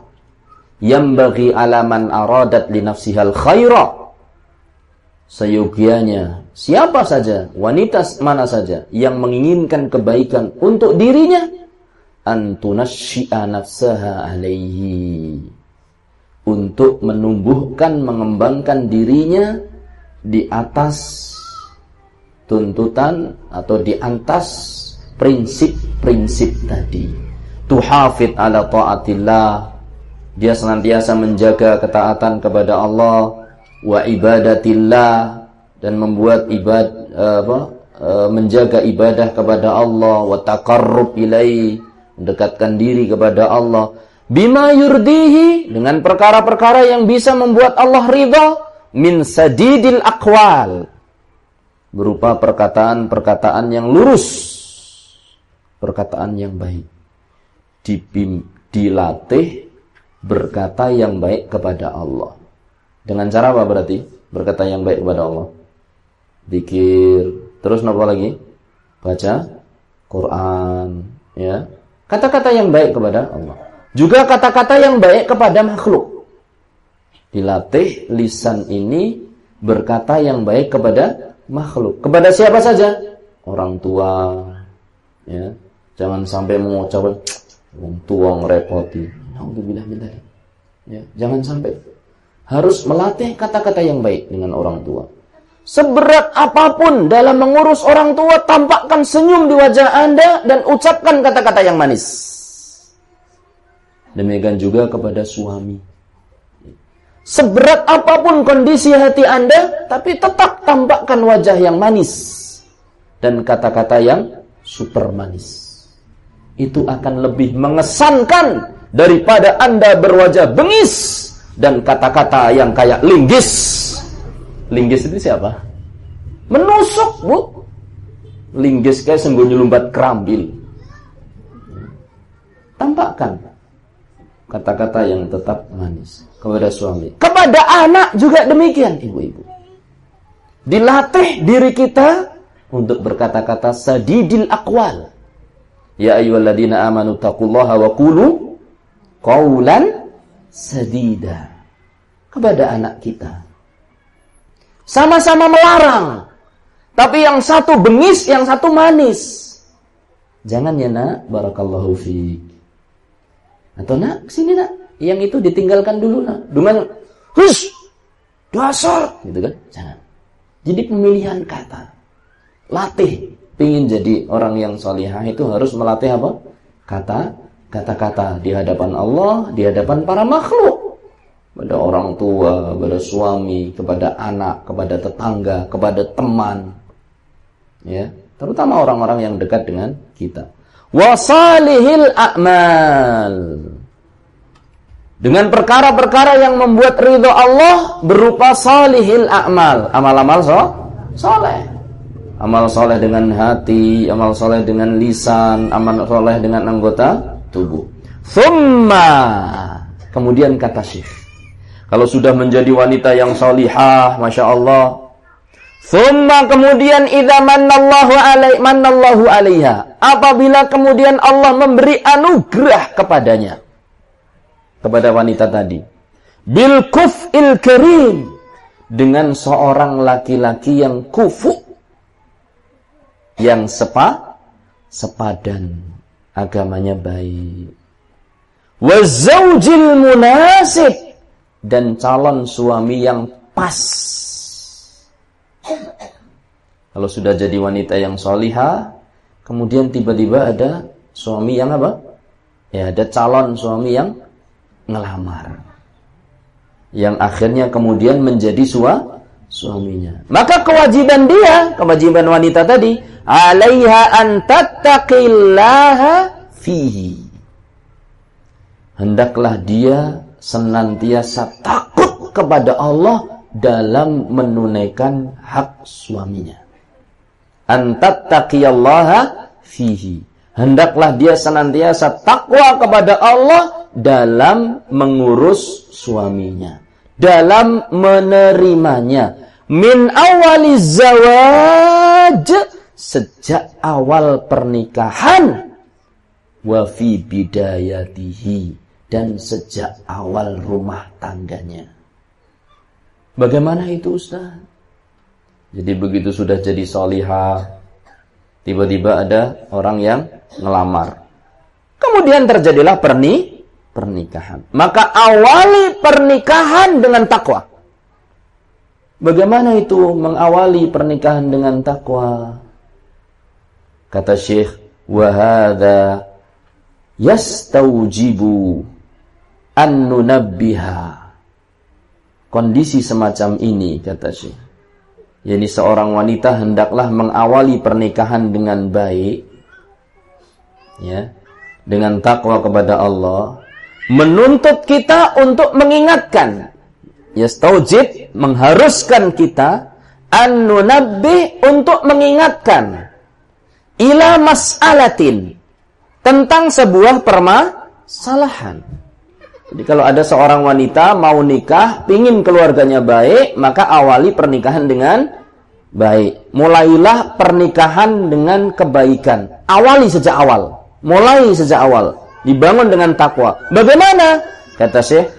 Yang bagi alaman aradat li nafsihal khairah seyogianya siapa saja, wanita mana saja yang menginginkan kebaikan untuk dirinya antunasyi'a nafsaha alaihi. Untuk menumbuhkan mengembangkan dirinya di atas tuntutan atau di atas prinsip-prinsip tadi. Tuhafid ala taatillah. Dia senantiasa menjaga ketaatan kepada Allah wa ibadatillah dan membuat ibad apa menjaga ibadah kepada Allah wa taqarrub ilai mendekatkan diri kepada Allah. Bima yurdihi dengan perkara-perkara yang bisa membuat Allah ridha min sadidil aqwal berupa perkataan-perkataan yang lurus perkataan yang baik. Dipim, dilatih berkata yang baik kepada Allah dengan cara apa berarti? Berkata yang baik kepada Allah. Dikir. Terus apa lagi? Baca Quran. Ya. Kata-kata yang baik kepada Allah. Juga kata-kata yang baik kepada makhluk. Dilatih lisan ini berkata yang baik kepada makhluk. Kepada siapa saja? Orang tua. Ya. Jangan sampai mengucapkan orang tua ngerepoti. Alhamdulillah Ya, jangan sampai harus melatih kata-kata yang baik dengan orang tua. Seberat apa pun dalam mengurus orang tua, tampakkan senyum di wajah Anda dan ucapkan kata-kata yang manis. Demikian juga kepada suami. Seberat apa pun kondisi hati Anda, tapi tetap tampakkan wajah yang manis dan kata-kata yang super manis. Itu akan lebih mengesankan daripada Anda berwajah bengis dan kata-kata yang kayak linggis. Linggis itu siapa? Menusuk, Bu. Linggis kayak sembunyi lumbat kerambil. tampakkan kata-kata yang tetap manis kepada suami. Kepada anak juga demikian, ibu-ibu. Dilatih diri kita untuk berkata-kata sadidil akwal. Ya ayyuhalladzina amanu taqullaha wa qulu qawlan sadida. Kepada anak kita. Sama-sama melarang. Tapi yang satu bengis, yang satu manis. Jangan ya nak, barakallahu fiik. Atau nak, sini nak. Yang itu ditinggalkan dulu nak. Dengan hus, dasar, gitu kan? Jangan. Jadi pemilihan kata. Latih. Ingin jadi orang yang salihah itu harus melatih apa? Kata, kata-kata di hadapan Allah, di hadapan para makhluk. Pada orang tua, pada suami, kepada anak, kepada tetangga, kepada teman. Ya, terutama orang-orang yang dekat dengan kita. Wasalihil a'mal. Dengan perkara-perkara yang membuat ridho Allah berupa salihil a'mal. Amal-amal so, soleh. Amal soleh dengan hati, amal soleh dengan lisan, amal soleh dengan anggota tubuh. Thumma. Kemudian kata Syekh. Kalau sudah menjadi wanita yang solihah, Masya Allah. Thumma kemudian idza manallahu alai manallahu alaiha. Apabila kemudian Allah memberi anugerah kepadanya kepada wanita tadi. Bil kuf'il karim dengan seorang laki-laki yang kufu yang sepa sepadan agamanya baik. Wazaujil munasib dan calon suami yang pas. Kalau sudah jadi wanita yang soliha, kemudian tiba-tiba ada suami yang apa? Ya, ada calon suami yang ngelamar. Yang akhirnya kemudian menjadi sua, suaminya. Maka kewajiban dia, kewajiban wanita tadi, alaiha an fihi. Hendaklah dia senantiasa takut kepada Allah dalam menunaikan hak suaminya. An tattaqillaha fihi. Hendaklah dia senantiasa takwa kepada Allah dalam mengurus suaminya, dalam menerimanya. Min awali zawaj sejak awal pernikahan wa fi bidayatihi dan sejak awal rumah tangganya. Bagaimana itu Ustaz? Jadi begitu sudah jadi solihah, tiba-tiba ada orang yang ngelamar. Kemudian terjadilah perni pernikahan. Maka awali pernikahan dengan takwa. Bagaimana itu mengawali pernikahan dengan takwa? Kata Syekh, "Wa yastaujibu an nunabbiha." Kondisi semacam ini kata Syekh. Yani seorang wanita hendaklah mengawali pernikahan dengan baik ya, dengan takwa kepada Allah menuntut kita untuk mengingatkan yastaujib mengharuskan kita an untuk mengingatkan ila mas'alatin tentang sebuah permasalahan. Jadi kalau ada seorang wanita mau nikah, pingin keluarganya baik, maka awali pernikahan dengan baik. Mulailah pernikahan dengan kebaikan. Awali sejak awal. Mulai sejak awal dibangun dengan takwa. Bagaimana? Kata Syekh,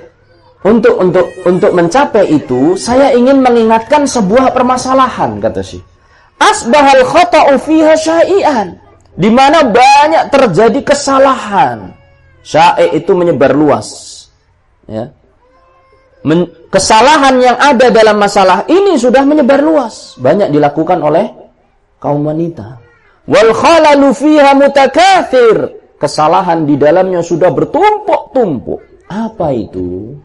untuk untuk untuk mencapai itu saya ingin mengingatkan sebuah permasalahan kata Syekh. Asbahal khata'u fiha syai'an. Di mana banyak terjadi kesalahan. Syai' itu menyebar luas. Ya. Men kesalahan yang ada dalam masalah ini sudah menyebar luas. Banyak dilakukan oleh kaum wanita. Wal khalalu fiha mutakathir kesalahan di dalamnya sudah bertumpuk-tumpuk. Apa itu?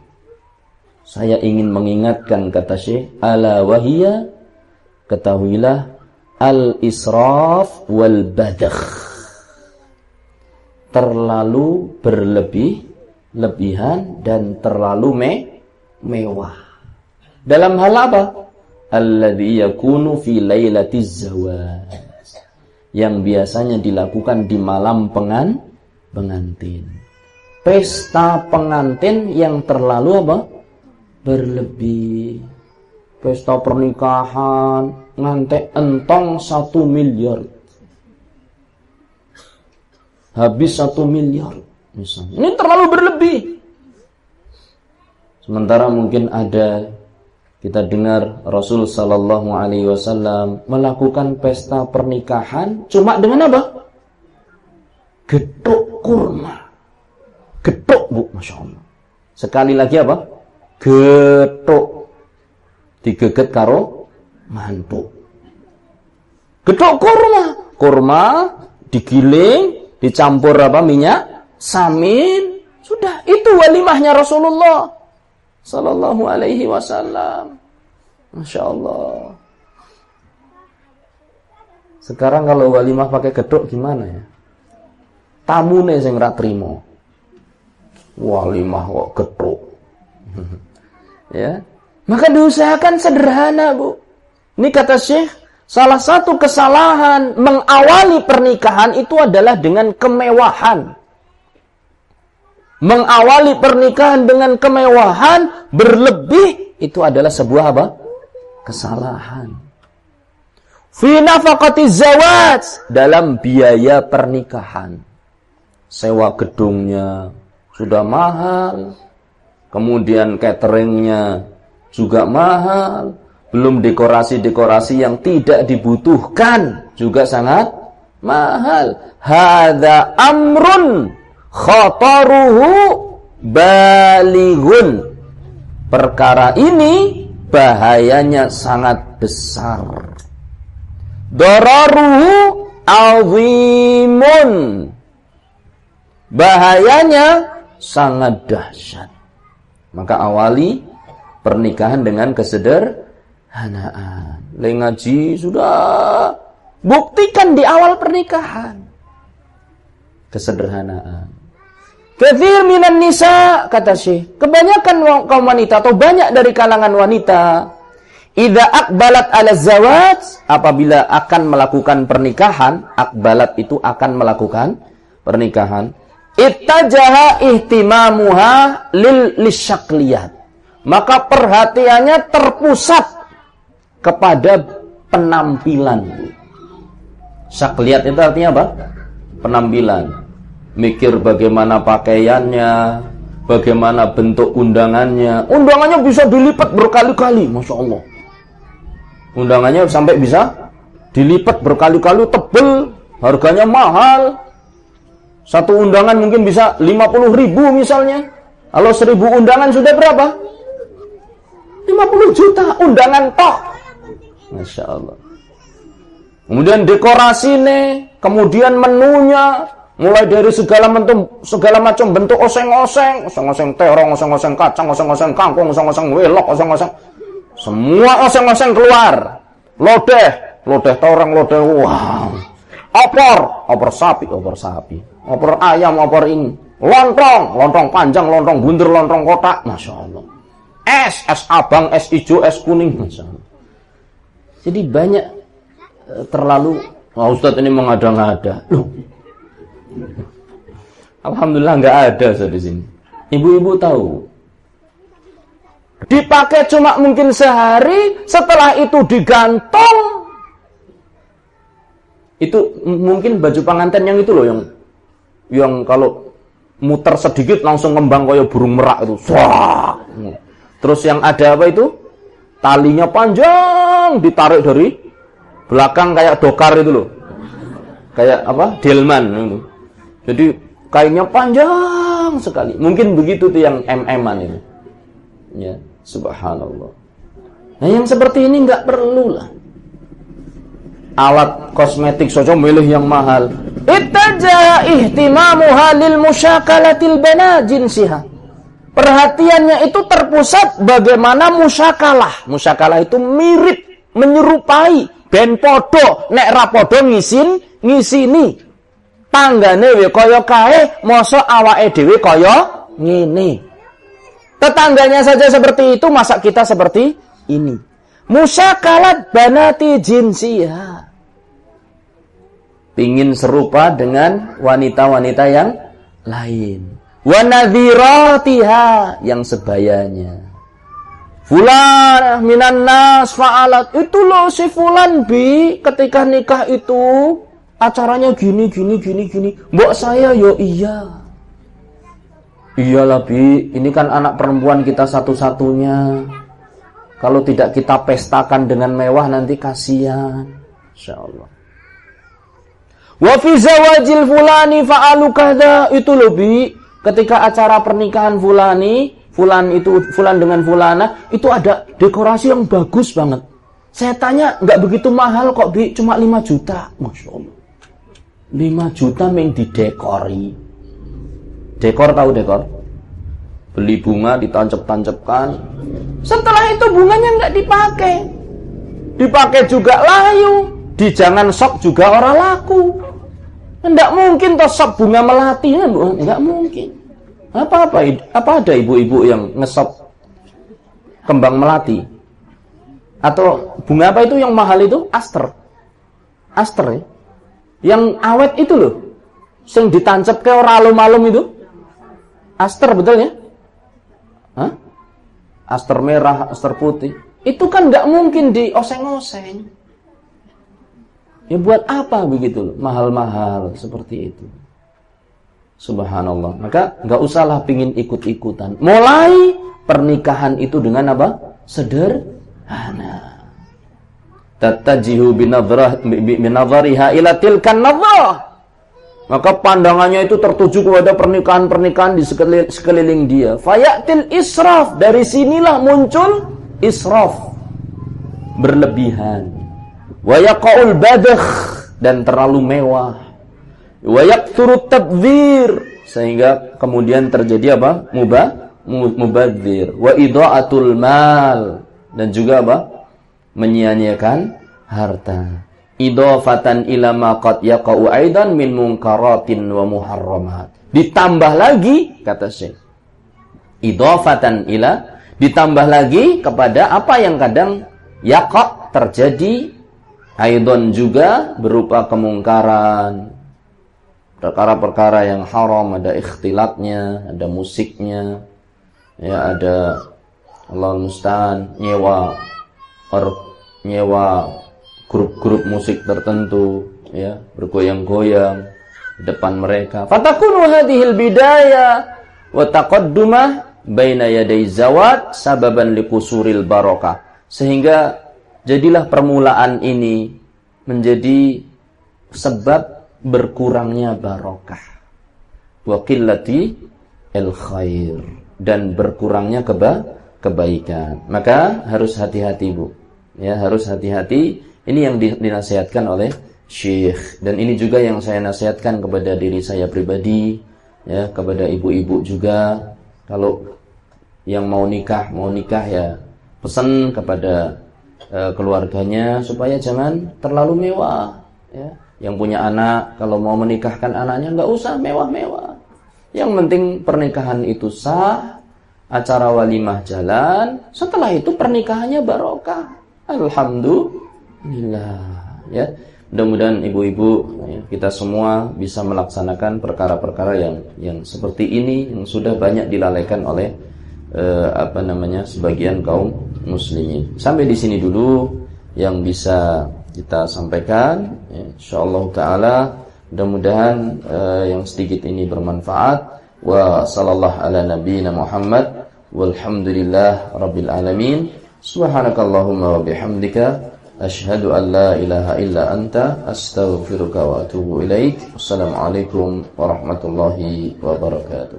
Saya ingin mengingatkan kata Syekh, ala wahia ketahuilah al-israf wal badakh. Terlalu berlebih lebihan dan terlalu me mewah. Dalam hal apa? Alladhi yakunu fi zawaj. Yang biasanya dilakukan di malam pengan pengantin. pesta pengantin yang terlalu apa? Berlebih. Pesta pernikahan ngantek entong satu miliar. Habis satu miliar misalnya. Ini terlalu berlebih. Sementara mungkin ada kita dengar Rasul Sallallahu Alaihi Wasallam melakukan pesta pernikahan cuma dengan apa? Getuk kurma. Getuk bu, masya Allah. Sekali lagi apa? Getuk. Digeget karo mantuk. Getuk kurma. Kurma digiling, dicampur apa minyak, samin. Sudah, itu walimahnya Rasulullah sallallahu alaihi wasallam. Masya Allah. Sekarang kalau walimah pakai gedok gimana ya? Tamu nih yang ra trimo. Walimah kok gedok. <laughs> ya. Maka diusahakan sederhana, Bu. Ini kata Syekh, salah satu kesalahan mengawali pernikahan itu adalah dengan kemewahan mengawali pernikahan dengan kemewahan berlebih itu adalah sebuah apa? kesalahan. Fi nafaqati zawaj dalam biaya pernikahan. Sewa gedungnya sudah mahal. Kemudian cateringnya juga mahal. Belum dekorasi-dekorasi yang tidak dibutuhkan juga sangat mahal. Hada amrun khataruhu balighun. Perkara ini bahayanya sangat besar. Dararuhu azimun. Bahayanya sangat dahsyat. Maka awali pernikahan dengan kesederhanaan. Lengaji sudah buktikan di awal pernikahan. Kesederhanaan. Kathir minan nisa kata Syekh, kebanyakan kaum wanita atau banyak dari kalangan wanita idza akbalat ala zawaj apabila akan melakukan pernikahan, akbalat itu akan melakukan pernikahan, ittajaha ihtimamuha lil lisyakliyat. Maka perhatiannya terpusat kepada penampilan. Syakliat itu artinya apa? Penampilan mikir bagaimana pakaiannya, bagaimana bentuk undangannya. Undangannya bisa dilipat berkali-kali, masya Allah. Undangannya sampai bisa dilipat berkali-kali tebel, harganya mahal. Satu undangan mungkin bisa 50 ribu misalnya. Kalau seribu undangan sudah berapa? 50 juta undangan toh. Masya Allah. Kemudian dekorasi nih, kemudian menunya, Mulai dari segala bentuk segala macam bentuk oseng-oseng, oseng-oseng terong, oseng-oseng kacang, oseng-oseng kangkung, oseng-oseng welok, oseng-oseng semua oseng-oseng keluar. Lodeh, lodeh torong, lodeh wow. Opor, opor sapi, opor sapi. Opor ayam, opor ini. Lontong, lontong panjang, lontong bunder, lontong kotak. Masya Allah. Es, es abang, es hijau, es kuning. Masya Allah. Jadi banyak eh, terlalu, Ustadz ini mengada-ngada. Loh, Alhamdulillah nggak ada saya di sini. Ibu-ibu tahu. Dipakai cuma mungkin sehari, setelah itu digantung. Itu mungkin baju pengantin yang itu loh yang yang kalau muter sedikit langsung ngembang kayak burung merak itu. Swah. Terus yang ada apa itu? Talinya panjang, ditarik dari belakang kayak dokar itu loh. Kayak apa? Delman itu. Jadi kainnya panjang sekali. Mungkin begitu tuh yang mm-an ini. Ya, subhanallah. Nah, yang seperti ini nggak perlu lah. Alat kosmetik sojo milih yang mahal. Ittaja ihtimamuha lil musyakalatil bana jinsiha. Perhatiannya itu terpusat bagaimana musyakalah. Musyakalah itu mirip, menyerupai. Ben podo, nek rapodo ngisin, ngisini tanggane we kaya kae mosok awake dhewe kaya ngene. Tetangganya saja seperti itu masa kita seperti ini. Musyakalat banati jinsiha. Pingin serupa dengan wanita-wanita yang lain. Wa nadhiratiha yang sebayanya. Fulan minan nas fa'alat. Itu loh si fulan bi ketika nikah itu acaranya gini gini gini gini. Mbok saya yo iya. Iyalah bi, ini kan anak perempuan kita satu-satunya. Kalau tidak kita pestakan dengan mewah nanti kasihan. Insyaallah. Wa fi zawajil fulani fa'alu kada itu lebih ketika acara pernikahan fulani, fulan itu fulan dengan fulana itu ada dekorasi yang bagus banget. Saya tanya nggak begitu mahal kok bi cuma 5 juta. Masya. 5 juta main didekori. Dekor tahu dekor? Beli bunga ditancap-tancapkan. Setelah itu bunganya nggak dipakai. Dipakai juga layu. Di jangan sok juga orang laku. Tidak mungkin toh sop bunga melati kan, Bu? Enggak mungkin. Apa apa apa ada ibu-ibu yang ngesop kembang melati? Atau bunga apa itu yang mahal itu? Aster. Aster ya. Yang awet itu loh. Sing ditancap ke orang alum-alum itu. Aster betul ya? Hah? Aster merah, aster putih. Itu kan nggak mungkin di oseng-oseng. Ya buat apa begitu loh, mahal-mahal seperti itu. Subhanallah. Maka nggak usahlah pingin ikut-ikutan. Mulai pernikahan itu dengan apa? Sederhana. Tatajihu binadhariha ila tilkan nadhah. Maka pandangannya itu tertuju kepada pernikahan-pernikahan di sekeliling dia. Fayatil israf. Dari sinilah muncul israf. Berlebihan. Wayaqaul badakh. Dan terlalu mewah. Wayaqturut tabdhir. Sehingga kemudian terjadi apa? Mubah. Mubadzir. Wa idha'atul mal. Dan juga apa? Menyia-nyiakan harta idofatan ila ma qad yaqau aidan min munkaratin wa muharramat. Ditambah lagi kata Syekh. Idofatan ila ditambah lagi kepada apa yang kadang yaqa terjadi aidan juga berupa kemungkaran. Perkara-perkara yang haram, ada ikhtilatnya, ada musiknya, ya ada Allah musta'an nyewa or nyewa grup-grup musik tertentu ya bergoyang-goyang depan mereka. Fatakunu hadhil bidaya wa taqaddumah baina yaday zawat sababan liqusuril barokah. Sehingga jadilah permulaan ini menjadi sebab berkurangnya barokah. Wa qillati el khair. Dan berkurangnya keba kebaikan. Maka harus hati-hati Bu ya harus hati-hati. Ini yang dinasihatkan oleh Syekh. Dan ini juga yang saya nasihatkan kepada diri saya pribadi ya kepada ibu-ibu juga. Kalau yang mau nikah mau nikah ya pesan kepada uh, keluarganya supaya jangan terlalu mewah ya. Yang punya anak kalau mau menikahkan anaknya nggak usah mewah-mewah. Yang penting pernikahan itu sah acara walimah jalan setelah itu pernikahannya barokah alhamdulillah ya. Mudah-mudahan ibu-ibu ya, kita semua bisa melaksanakan perkara-perkara yang yang seperti ini yang sudah banyak dilalaikan oleh eh, apa namanya sebagian kaum muslimin. Sampai di sini dulu yang bisa kita sampaikan. Ya, insyaallah taala mudah-mudahan eh, yang sedikit ini bermanfaat. Wa sallallahu ala nabiyyina Muhammad walhamdulillah rabbil alamin. Subhanakallahumma wa bihamdika Ashhadu an la ilaha illa anta astaghfiruka wa atubu ilaik. Wassalamualaikum warahmatullahi wabarakatuh.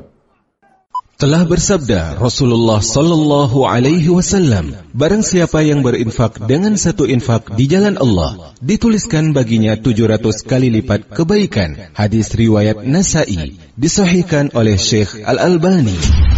Telah bersabda Rasulullah sallallahu alaihi wasallam, barang siapa yang berinfak dengan satu infak di jalan Allah, dituliskan baginya 700 kali lipat kebaikan. Hadis riwayat Nasai, disahihkan oleh Syekh Al-Albani.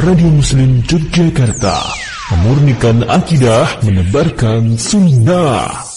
Radio Muslim Yogyakarta memurnikan akidah menebarkan sunnah